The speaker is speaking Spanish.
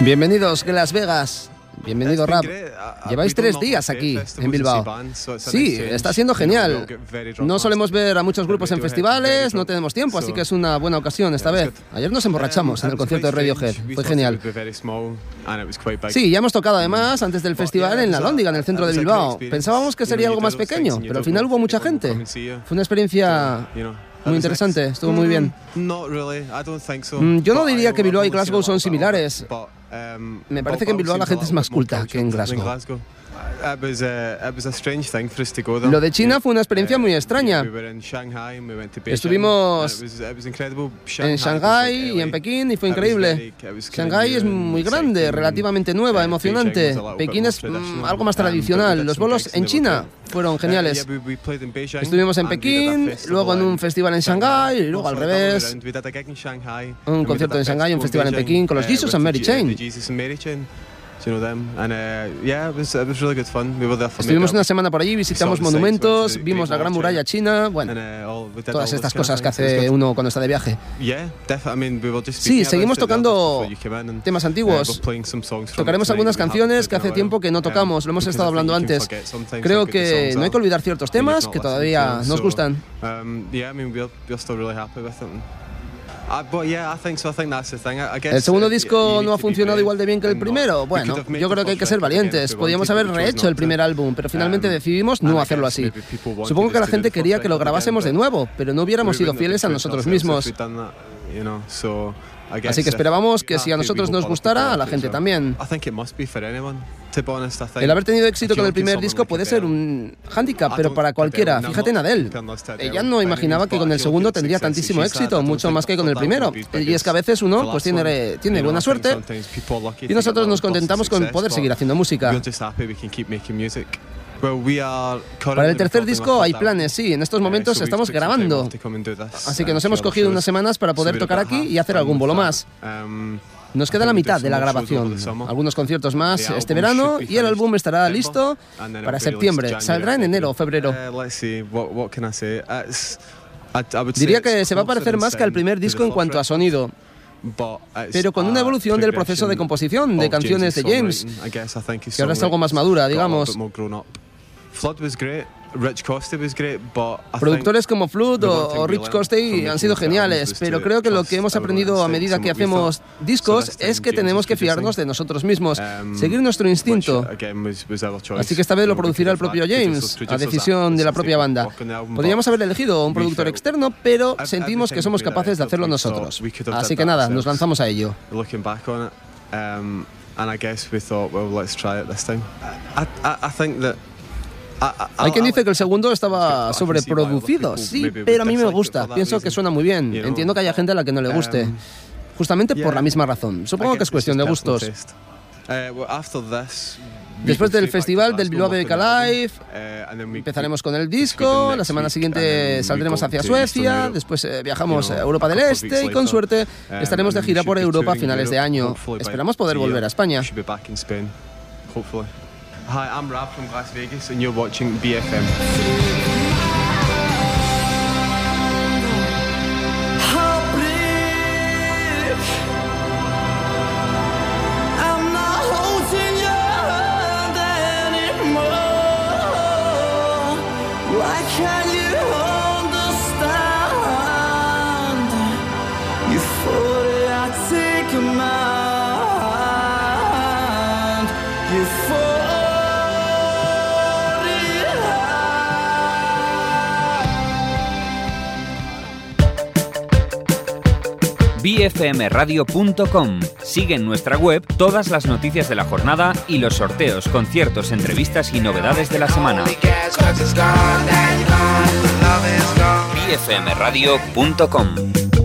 Bienvenidos, Las Vegas. Bienvenido Rap. Lleváis tres días aquí en Bilbao. Sí, está siendo genial. No solemos ver a muchos grupos en festivales, no tenemos tiempo, así que es una buena ocasión esta vez. Ayer nos emborrachamos en el concierto de Radiohead, fue genial. Sí, ya hemos tocado además antes del festival en la Lóndiga, en el centro de Bilbao. Pensábamos que sería algo más pequeño, pero al final hubo mucha gente. Fue una experiencia muy interesante, estuvo muy bien. Mm, yo no diría que Bilbao y Glasgow son similares. Um, Me parece que en Bilbao la gente es más culta que en Glasgow. Lo de China fue una experiencia muy extraña. Estuvimos en Shanghai y en Pekín y fue increíble. Shanghai es muy grande, relativamente nueva, emocionante. Pekín es algo más tradicional. Los bolos en China fueron geniales. Estuvimos en Pekín, luego en un festival en Shanghai y luego al revés. Un concierto en Shanghai, un festival en Pekín con los Jesus and Mary Chain. Estuvimos una semana por allí, visitamos monumentos, vimos la Gran Muralla China, bueno, uh, todas estas cosas que hace uno cuando está de viaje. Sí, seguimos tocando temas antiguos. Tocaremos algunas canciones que hace tiempo que no tocamos, lo hemos estado hablando antes. Creo que no hay que olvidar ciertos temas que todavía nos gustan. El segundo disco no ha funcionado igual de bien que el primero. Bueno, yo creo que hay que ser valientes. Podíamos haber rehecho el primer álbum, pero finalmente decidimos no hacerlo así. Supongo que la gente quería que lo grabásemos de nuevo, pero no hubiéramos sido fieles a nosotros mismos. Así que esperábamos que si a nosotros nos gustara, a la gente también. El haber tenido éxito con el primer disco puede ser un hándicap, pero para cualquiera. Fíjate en Adele. Ella no imaginaba que con el segundo tendría tantísimo éxito, mucho más que con el primero. Y es que a veces uno pues tiene, tiene buena suerte y nosotros nos contentamos con poder seguir haciendo música. Para el tercer disco hay planes, sí. En estos momentos estamos grabando. Así que nos hemos cogido unas semanas para poder tocar aquí y hacer algún bolo más. Nos queda la mitad de la grabación, algunos conciertos más este verano y el álbum estará listo para septiembre. Saldrá en enero o febrero. Diría que se va a parecer más que al primer disco en cuanto a sonido. pero con una evolución del proceso de composición de canciones de James, que ahora es algo más madura, digamos. Productores como Flood o, Rich Costey han sido geniales, pero creo que lo que hemos aprendido a medida que hacemos discos es que tenemos que fiarnos de nosotros mismos, um, seguir nuestro instinto. Así que esta vez lo producirá el propio James, a decisión de la propia banda. Podríamos haber elegido un productor externo, pero sentimos que somos capaces de hacerlo nosotros. Así que nada, nos lanzamos a ello. Hay quien dice que el segundo estaba sobreproducido, sí, pero a mí me gusta. Pienso que suena muy bien. Entiendo que haya gente a la que no le guste. Um, justamente por la misma razón. Supongo que es cuestión de gustos. Uh, Después del festival del Bilbao BBK Live, empezaremos con el disco, la semana siguiente saldremos hacia Suecia, después eh, viajamos a Europa del Este y con suerte estaremos de gira por Europa a finales de año. Esperamos poder volver a España. Hi, I'm Rab from Las Vegas, and you're watching BFM. bfmradio.com. Sigue en nuestra web todas las noticias de la jornada y los sorteos, conciertos, entrevistas y novedades de la semana. bfmradio.com